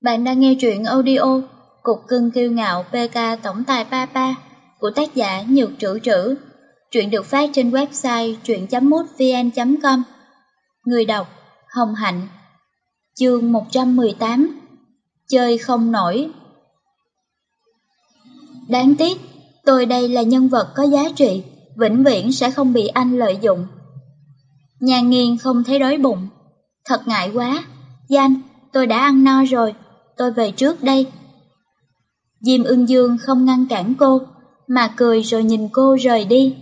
Bạn đang nghe truyện audio Cục cưng kiêu ngạo PK Tổng tài Papa của tác giả Nhược Trữ Trữ. Truyện được phát trên website truyện.mútvn.com Người đọc Hồng Hạnh Chương 118 Chơi không nổi Đáng tiếc, tôi đây là nhân vật có giá trị, vĩnh viễn sẽ không bị anh lợi dụng. Nhà nghiên không thấy đói bụng. Thật ngại quá, Danh, tôi đã ăn no rồi, tôi về trước đây. Diêm ưng dương không ngăn cản cô, mà cười rồi nhìn cô rời đi.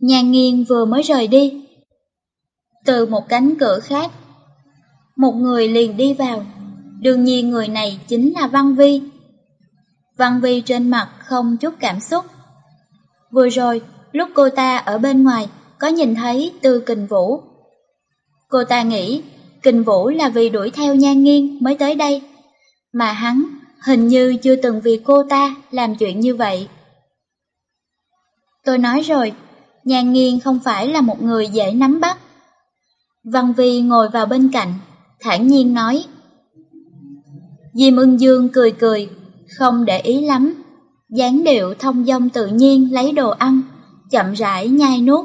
Nhà nghiêng vừa mới rời đi. Từ một cánh cửa khác, một người liền đi vào. Đương nhiên người này chính là Văn Vi. Văn Vi trên mặt không chút cảm xúc. Vừa rồi, lúc cô ta ở bên ngoài, có nhìn thấy Tư Kình Vũ. Cô ta nghĩ Kình Vũ là vì đuổi theo Nhan Nghiên mới tới đây, mà hắn hình như chưa từng vì cô ta làm chuyện như vậy. Tôi nói rồi, Nhan Nghiên không phải là một người dễ nắm bắt. Văn Vi ngồi vào bên cạnh, thản nhiên nói. Diêm ưng dương cười cười, không để ý lắm, dáng điệu thông dong tự nhiên lấy đồ ăn, chậm rãi nhai nuốt.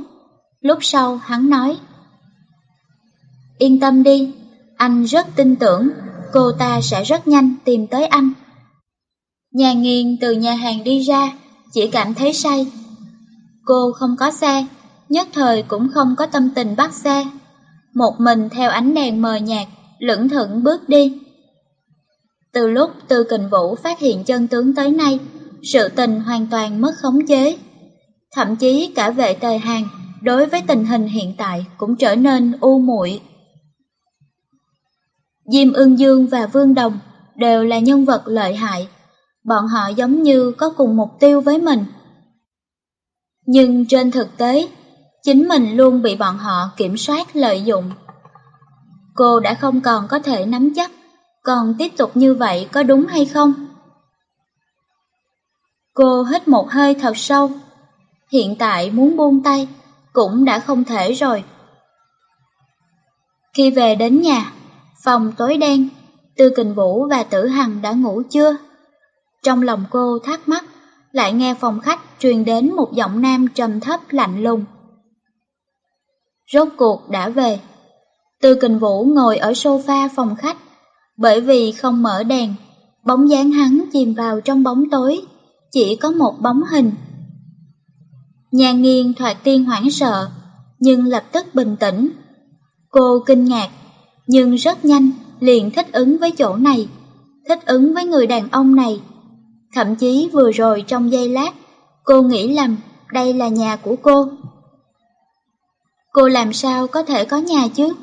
Lúc sau hắn nói Yên tâm đi, anh rất tin tưởng cô ta sẽ rất nhanh tìm tới anh. Nhà nghiền từ nhà hàng đi ra, chỉ cảm thấy say. Cô không có xe, nhất thời cũng không có tâm tình bắt xe. Một mình theo ánh đèn mờ nhạt, lững thững bước đi. Từ lúc Tư Kình Vũ phát hiện chân tướng tới nay, sự tình hoàn toàn mất khống chế. Thậm chí cả vệ tề hàng đối với tình hình hiện tại cũng trở nên u muội. Diêm Ưng Dương và Vương Đồng đều là nhân vật lợi hại, bọn họ giống như có cùng mục tiêu với mình. Nhưng trên thực tế, chính mình luôn bị bọn họ kiểm soát lợi dụng. Cô đã không còn có thể nắm chắc, còn tiếp tục như vậy có đúng hay không? Cô hít một hơi thật sâu, hiện tại muốn buông tay cũng đã không thể rồi. Khi về đến nhà, phòng tối đen, Tư Kình Vũ và Tử Hằng đã ngủ chưa? Trong lòng cô thắc mắc, lại nghe phòng khách truyền đến một giọng nam trầm thấp lạnh lùng. Rốt cuộc đã về. Tư Kình Vũ ngồi ở sofa phòng khách, bởi vì không mở đèn, bóng dáng hắn chìm vào trong bóng tối, chỉ có một bóng hình. Nhà nghiêng thoạt tiên hoảng sợ, nhưng lập tức bình tĩnh. Cô kinh ngạc nhưng rất nhanh liền thích ứng với chỗ này, thích ứng với người đàn ông này. Thậm chí vừa rồi trong giây lát, cô nghĩ lầm đây là nhà của cô. Cô làm sao có thể có nhà chứ?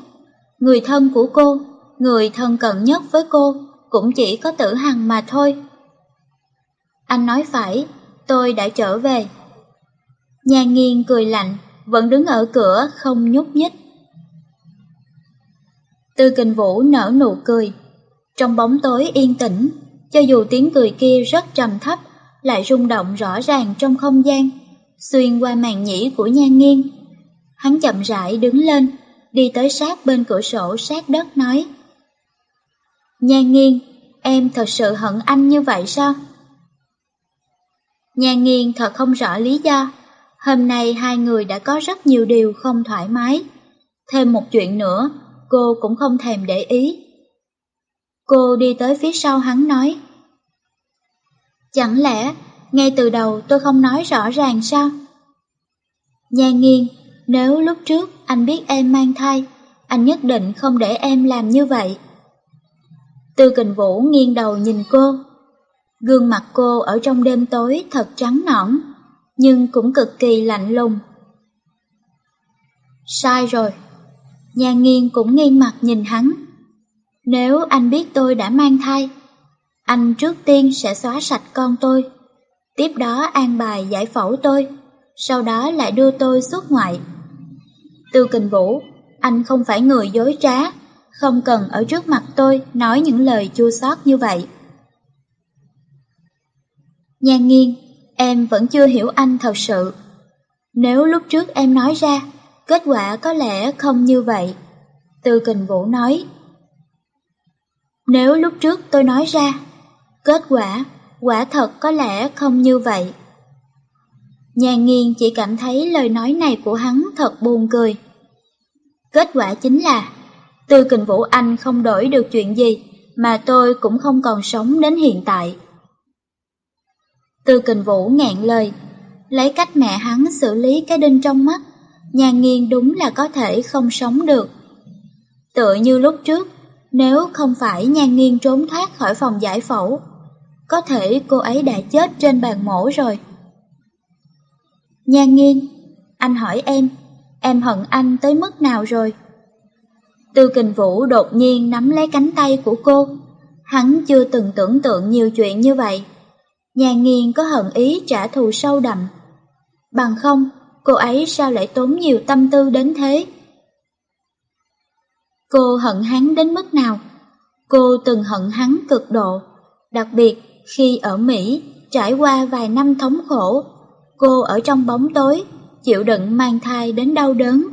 Người thân của cô, người thân cận nhất với cô cũng chỉ có tử hằng mà thôi. Anh nói phải, tôi đã trở về. Nhà nghiêng cười lạnh, vẫn đứng ở cửa không nhúc nhích. Tư kình vũ nở nụ cười. Trong bóng tối yên tĩnh, cho dù tiếng cười kia rất trầm thấp, lại rung động rõ ràng trong không gian, xuyên qua màn nhĩ của nhan nghiêng. Hắn chậm rãi đứng lên, đi tới sát bên cửa sổ sát đất nói. Nhan nghiêng, em thật sự hận anh như vậy sao? Nhan nghiêng thật không rõ lý do, hôm nay hai người đã có rất nhiều điều không thoải mái. Thêm một chuyện nữa, cô cũng không thèm để ý. Cô đi tới phía sau hắn nói. Chẳng lẽ, ngay từ đầu tôi không nói rõ ràng sao? Nhan nghiêng, nếu lúc trước anh biết em mang thai, anh nhất định không để em làm như vậy. Tư kình vũ nghiêng đầu nhìn cô. Gương mặt cô ở trong đêm tối thật trắng nõn, nhưng cũng cực kỳ lạnh lùng. Sai rồi, Nhà nghiên cũng nghiêng mặt nhìn hắn. Nếu anh biết tôi đã mang thai, anh trước tiên sẽ xóa sạch con tôi, tiếp đó an bài giải phẫu tôi, sau đó lại đưa tôi xuất ngoại. Tư Kình Vũ, anh không phải người dối trá, không cần ở trước mặt tôi nói những lời chua xót như vậy. Nhan nghiêng, em vẫn chưa hiểu anh thật sự. Nếu lúc trước em nói ra, Kết quả có lẽ không như vậy. Tư kình vũ nói. Nếu lúc trước tôi nói ra, kết quả, quả thật có lẽ không như vậy. Nhà nghiên chỉ cảm thấy lời nói này của hắn thật buồn cười. Kết quả chính là, Tư Kình Vũ Anh không đổi được chuyện gì, mà tôi cũng không còn sống đến hiện tại. Tư Kình Vũ ngẹn lời, lấy cách mẹ hắn xử lý cái đinh trong mắt, nhà nghiên đúng là có thể không sống được. Tựa như lúc trước, nếu không phải nhan nghiên trốn thoát khỏi phòng giải phẫu, có thể cô ấy đã chết trên bàn mổ rồi. Nhan nghiên, anh hỏi em, em hận anh tới mức nào rồi? Tư kình vũ đột nhiên nắm lấy cánh tay của cô, hắn chưa từng tưởng tượng nhiều chuyện như vậy. Nhan nghiên có hận ý trả thù sâu đậm. Bằng không, cô ấy sao lại tốn nhiều tâm tư đến thế? Cô hận hắn đến mức nào? Cô từng hận hắn cực độ, đặc biệt khi ở Mỹ trải qua vài năm thống khổ, cô ở trong bóng tối, chịu đựng mang thai đến đau đớn.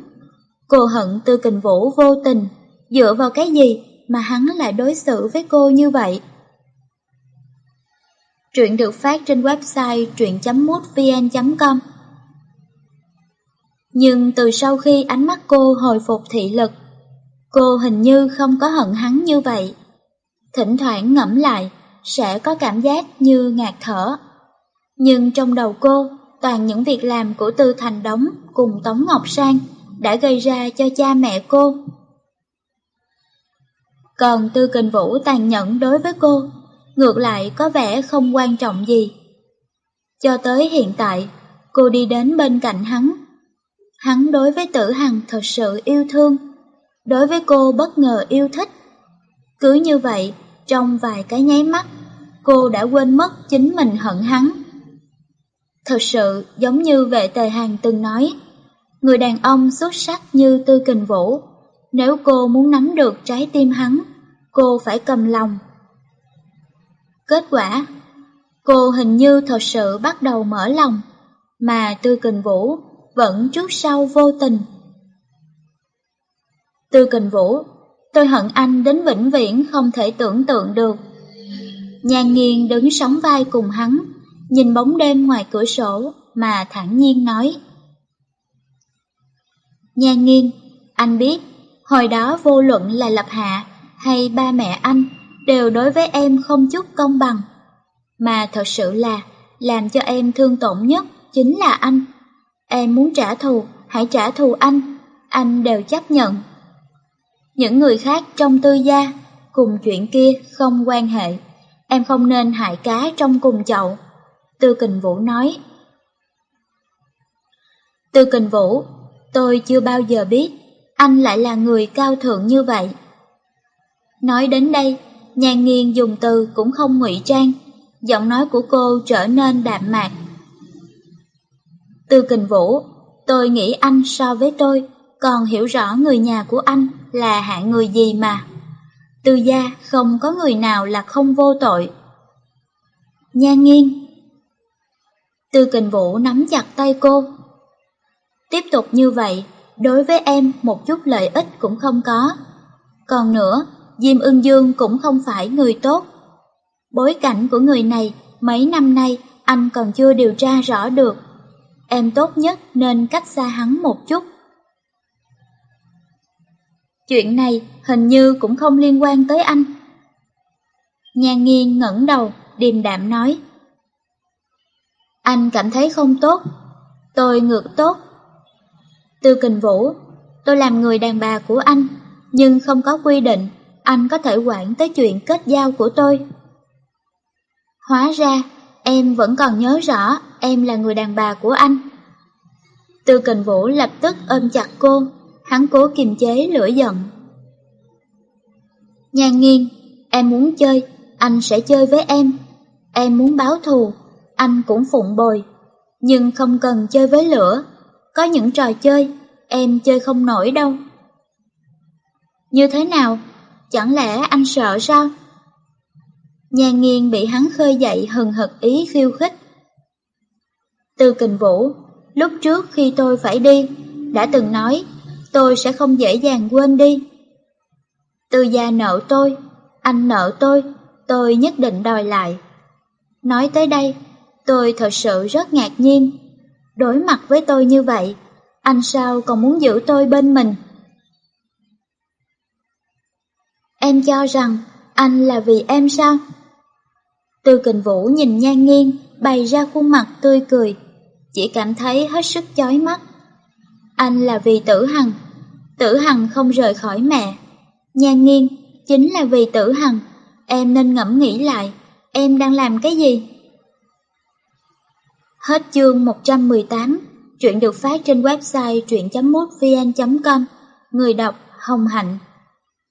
Cô hận Tư Kình Vũ vô tình, dựa vào cái gì mà hắn lại đối xử với cô như vậy? Truyện được phát trên website truyện.mútvn.com nhưng từ sau khi ánh mắt cô hồi phục thị lực, Cô hình như không có hận hắn như vậy. Thỉnh thoảng ngẫm lại, sẽ có cảm giác như ngạt thở. Nhưng trong đầu cô, toàn những việc làm của Tư Thành Đống cùng Tống Ngọc Sang đã gây ra cho cha mẹ cô. Còn Tư Kình Vũ tàn nhẫn đối với cô, ngược lại có vẻ không quan trọng gì. Cho tới hiện tại, cô đi đến bên cạnh hắn. Hắn đối với tử hằng thật sự yêu thương đối với cô bất ngờ yêu thích. Cứ như vậy, trong vài cái nháy mắt, cô đã quên mất chính mình hận hắn. Thật sự giống như vệ tề hàng từng nói, người đàn ông xuất sắc như Tư Kình Vũ, nếu cô muốn nắm được trái tim hắn, cô phải cầm lòng. Kết quả, cô hình như thật sự bắt đầu mở lòng, mà Tư Kình Vũ vẫn trước sau vô tình. Tư Kình Vũ, tôi hận anh đến vĩnh viễn không thể tưởng tượng được. Nhan nghiêng đứng sóng vai cùng hắn, nhìn bóng đêm ngoài cửa sổ mà thản nhiên nói. Nhan nghiêng, anh biết, hồi đó vô luận là Lập Hạ hay ba mẹ anh đều đối với em không chút công bằng. Mà thật sự là, làm cho em thương tổn nhất chính là anh. Em muốn trả thù, hãy trả thù anh, anh đều chấp nhận. Những người khác trong tư gia, cùng chuyện kia không quan hệ. Em không nên hại cá trong cùng chậu. Tư Kình Vũ nói. Tư Kình Vũ, tôi chưa bao giờ biết anh lại là người cao thượng như vậy. Nói đến đây, nhàn nghiêng dùng từ cũng không ngụy trang, giọng nói của cô trở nên đạm mạc. Tư Kình Vũ, tôi nghĩ anh so với tôi còn hiểu rõ người nhà của anh là hạng người gì mà. Từ gia không có người nào là không vô tội. Nha nghiêng Tư kình vũ nắm chặt tay cô. Tiếp tục như vậy, đối với em một chút lợi ích cũng không có. Còn nữa, Diêm ưng dương cũng không phải người tốt. Bối cảnh của người này mấy năm nay anh còn chưa điều tra rõ được. Em tốt nhất nên cách xa hắn một chút. Chuyện này hình như cũng không liên quan tới anh. Nhan nghiêng ngẩng đầu, điềm đạm nói. Anh cảm thấy không tốt, tôi ngược tốt. Tư kình vũ, tôi làm người đàn bà của anh, nhưng không có quy định anh có thể quản tới chuyện kết giao của tôi. Hóa ra, em vẫn còn nhớ rõ em là người đàn bà của anh. Tư kình vũ lập tức ôm chặt cô, hắn cố kiềm chế lửa giận. Nhan nghiêng, em muốn chơi, anh sẽ chơi với em. Em muốn báo thù, anh cũng phụng bồi. Nhưng không cần chơi với lửa, có những trò chơi, em chơi không nổi đâu. Như thế nào? Chẳng lẽ anh sợ sao? Nhan nghiêng bị hắn khơi dậy hừng hực ý khiêu khích. Từ kình vũ, lúc trước khi tôi phải đi, đã từng nói tôi sẽ không dễ dàng quên đi. Tư gia nợ tôi, Anh nợ tôi, tôi nhất định đòi lại. Nói tới đây, tôi thật sự rất ngạc nhiên. Đối mặt với tôi như vậy, anh sao còn muốn giữ tôi bên mình? Em cho rằng anh là vì em sao? Tư kình vũ nhìn nhan nghiêng, bày ra khuôn mặt tươi cười, chỉ cảm thấy hết sức chói mắt. Anh là vì tử hằng, tử hằng không rời khỏi mẹ. Nhan nghiêng, chính là vì tử hằng, em nên ngẫm nghĩ lại, em đang làm cái gì? Hết chương 118, truyện được phát trên website truyện.mútvn.com, người đọc Hồng Hạnh.